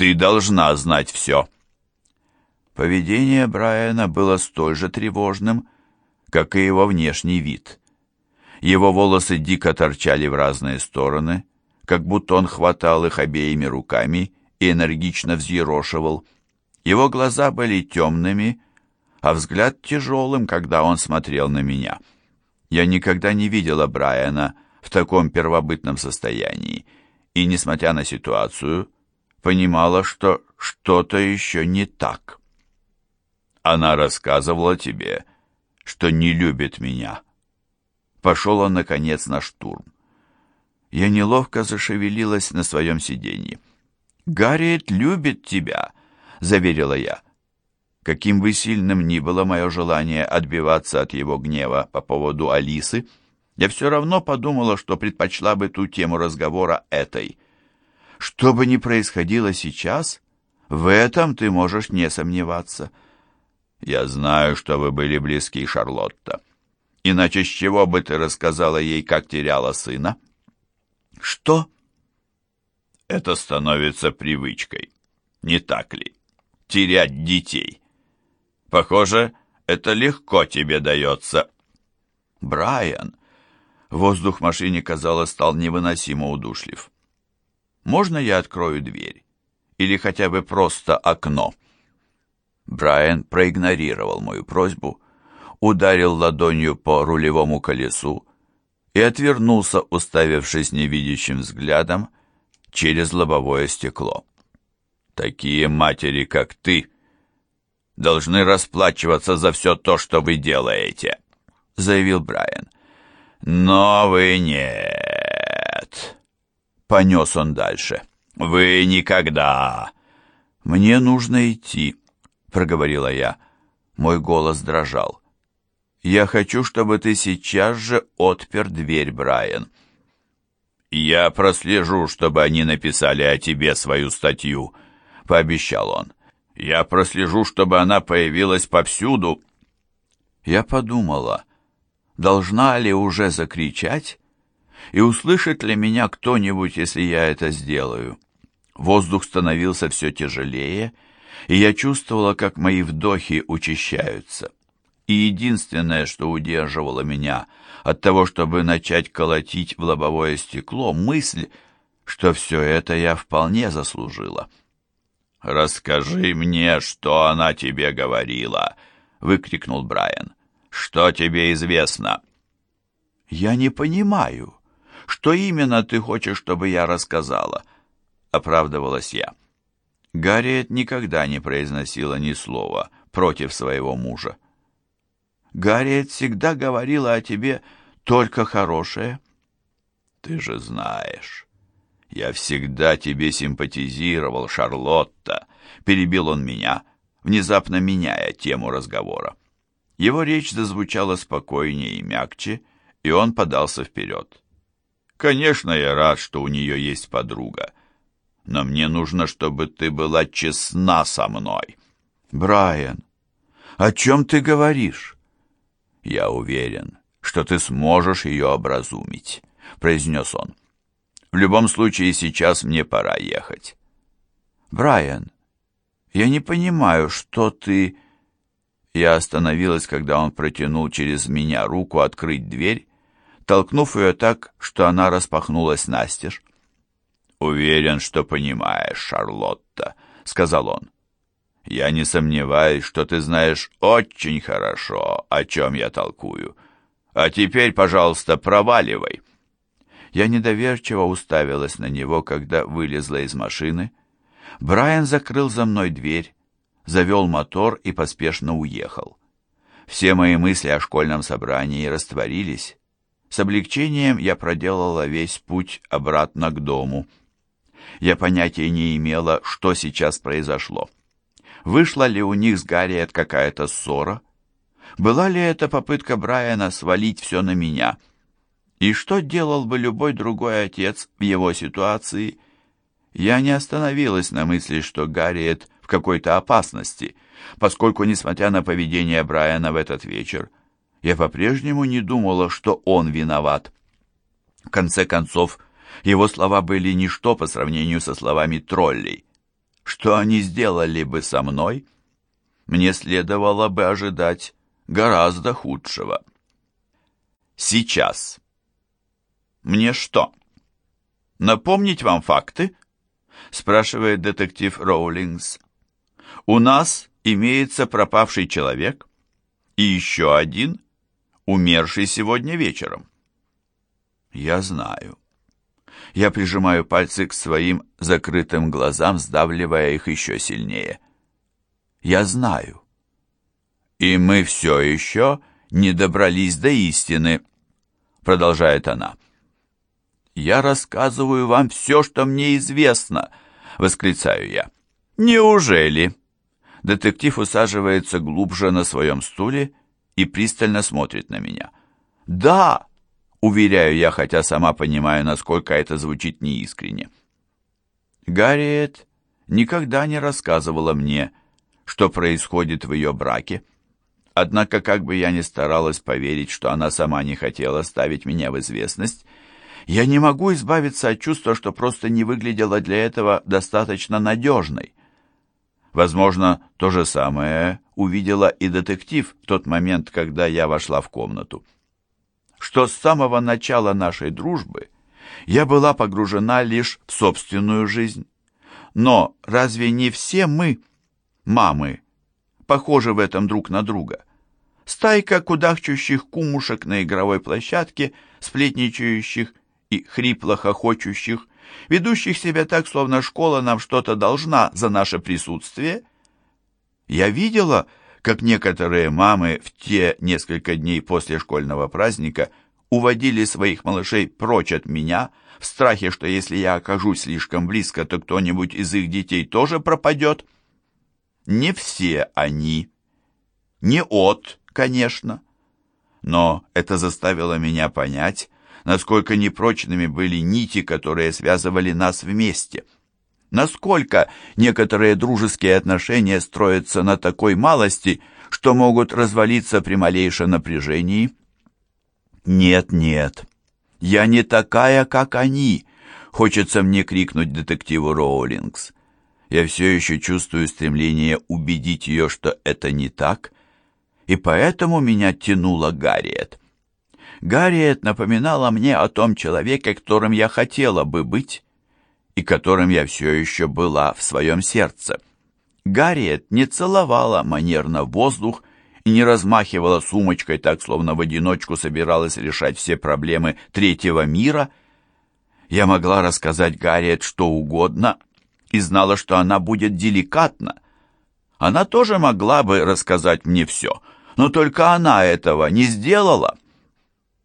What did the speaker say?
Ты должна знать все». Поведение Брайана было столь же тревожным, как и его внешний вид. Его волосы дико торчали в разные стороны, как будто он хватал их обеими руками и энергично взъерошивал. Его глаза были темными, а взгляд тяжелым, когда он смотрел на меня. Я никогда не видела Брайана в таком первобытном состоянии, и, несмотря на ситуацию, понимала, что что-то еще не так. Она рассказывала тебе, что не любит меня. Пошел он, наконец, на штурм. Я неловко зашевелилась на своем сиденье. «Гарриет любит тебя», — заверила я. Каким бы сильным ни было мое желание отбиваться от его гнева по поводу Алисы, я все равно подумала, что предпочла бы ту тему разговора этой. Что бы ни происходило сейчас, в этом ты можешь не сомневаться. Я знаю, что вы были близки, Шарлотта. Иначе с чего бы ты рассказала ей, как теряла сына? Что? Это становится привычкой, не так ли? Терять детей. Похоже, это легко тебе дается. Брайан, воздух в машине, казалось, стал невыносимо удушлив. Можно я открою дверь? Или хотя бы просто окно? Брайан проигнорировал мою просьбу, ударил ладонью по рулевому колесу и отвернулся, уставившись невидящим взглядом через лобовое стекло. «Такие матери, как ты, должны расплачиваться за все то, что вы делаете», — заявил Брайан. «Но вы нет», — понес он дальше. «Вы никогда». «Мне нужно идти», — проговорила я. Мой голос дрожал. «Я хочу, чтобы ты сейчас же отпер дверь, Брайан». «Я прослежу, чтобы они написали о тебе свою статью», — пообещал он. «Я прослежу, чтобы она появилась повсюду». Я подумала, должна ли уже закричать, и услышит ли меня кто-нибудь, если я это сделаю. Воздух становился все тяжелее, и я чувствовала, как мои вдохи учащаются. И единственное, что удерживало меня от того, чтобы начать колотить в лобовое стекло, мысль, что все это я вполне заслужила. «Расскажи мне, что она тебе говорила!» — выкрикнул Брайан. «Что тебе известно?» «Я не понимаю, что именно ты хочешь, чтобы я рассказала?» — оправдывалась я. Гарриет никогда не произносила ни слова против своего мужа. Гарриет всегда говорила о тебе только хорошее. Ты же знаешь, я всегда тебе симпатизировал, Шарлотта, перебил он меня, внезапно меняя тему разговора. Его речь зазвучала спокойнее и мягче, и он подался вперед. Конечно, я рад, что у нее есть подруга, но мне нужно, чтобы ты была честна со мной. Брайан, о чем ты говоришь? Я уверен, что ты сможешь ее образумить, произнес он. В любом случае, сейчас мне пора ехать. Брайан, я не понимаю, что ты... Я остановилась, когда он протянул через меня руку открыть дверь, толкнув ее так, что она распахнулась настежь. «Уверен, что понимаешь, Шарлотта», — сказал он. «Я не сомневаюсь, что ты знаешь очень хорошо, о чем я толкую. А теперь, пожалуйста, проваливай». Я недоверчиво уставилась на него, когда вылезла из машины. Брайан закрыл за мной дверь, завел мотор и поспешно уехал. Все мои мысли о школьном собрании растворились. С облегчением я проделала весь путь обратно к дому. Я понятия не имела, что сейчас произошло. Вышла ли у них с Гарриет какая-то ссора? Была ли это попытка Брайана свалить все на меня? И что делал бы любой другой отец в его ситуации? Я не остановилась на мысли, что Гарриет в какой-то опасности, поскольку, несмотря на поведение Брайана в этот вечер, я по-прежнему не думала, что он виноват. В конце концов, его слова были ничто по сравнению со словами троллей. Что они сделали бы со мной, мне следовало бы ожидать гораздо худшего. Сейчас. Мне что? Напомнить вам факты? Спрашивает детектив Роулингс. У нас имеется пропавший человек и еще один, умерший сегодня вечером. Я знаю. Я прижимаю пальцы к своим закрытым глазам, сдавливая их еще сильнее. Я знаю. И мы все еще не добрались до истины, продолжает она. «Я рассказываю вам все, что мне известно», — восклицаю я. «Неужели?» Детектив усаживается глубже на своем стуле и пристально смотрит на меня. «Да!» — уверяю я, хотя сама понимаю, насколько это звучит неискренне. Гарриет никогда не рассказывала мне, что происходит в ее браке. Однако, как бы я ни старалась поверить, что она сама не хотела ставить меня в известность, я не могу избавиться от чувства, что просто не выглядела для этого достаточно надежной. Возможно, то же самое увидела и детектив в тот момент, когда я вошла в комнату. Что с самого начала нашей дружбы я была погружена лишь в собственную жизнь. Но разве не все мы, мамы, похожи в этом друг на друга? Стайка кудахчущих кумушек на игровой площадке, сплетничающих и хрипло хохочущих, ведущих себя так, словно школа нам что-то должна за наше присутствие. Я видела, как некоторые мамы в те несколько дней после школьного праздника уводили своих малышей прочь от меня, в страхе, что если я окажусь слишком близко, то кто-нибудь из их детей тоже пропадет. Не все они. Не от, конечно. Но это заставило меня понять, насколько непрочными были нити, которые связывали нас вместе. Насколько некоторые дружеские отношения строятся на такой малости, что могут развалиться при малейшем напряжении. «Нет, нет, я не такая, как они», — хочется мне крикнуть детективу Роулингс. Я все еще чувствую стремление убедить ее, что это не так, и поэтому меня тянула Гарриет. Гарриет напоминала мне о том человеке, которым я хотела бы быть, и которым я все еще была в своем сердце. Гарриет не целовала манерно воздух и не размахивала сумочкой так, словно в одиночку собиралась решать все проблемы третьего мира. Я могла рассказать Гарриет что угодно и знала, что она будет деликатна. Она тоже могла бы рассказать мне все, но только она этого не сделала.